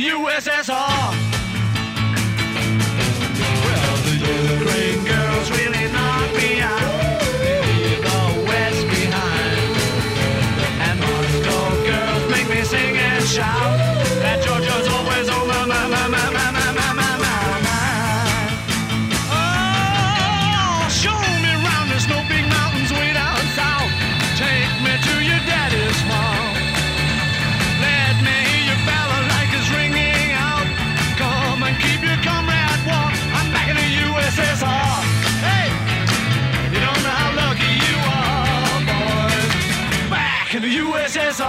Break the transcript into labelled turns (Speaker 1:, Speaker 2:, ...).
Speaker 1: USSR. Well, the Ukraine girls really knocked me out. Leave The West behind. And Moscow girls make me sing and shout that Georgia. 我有线索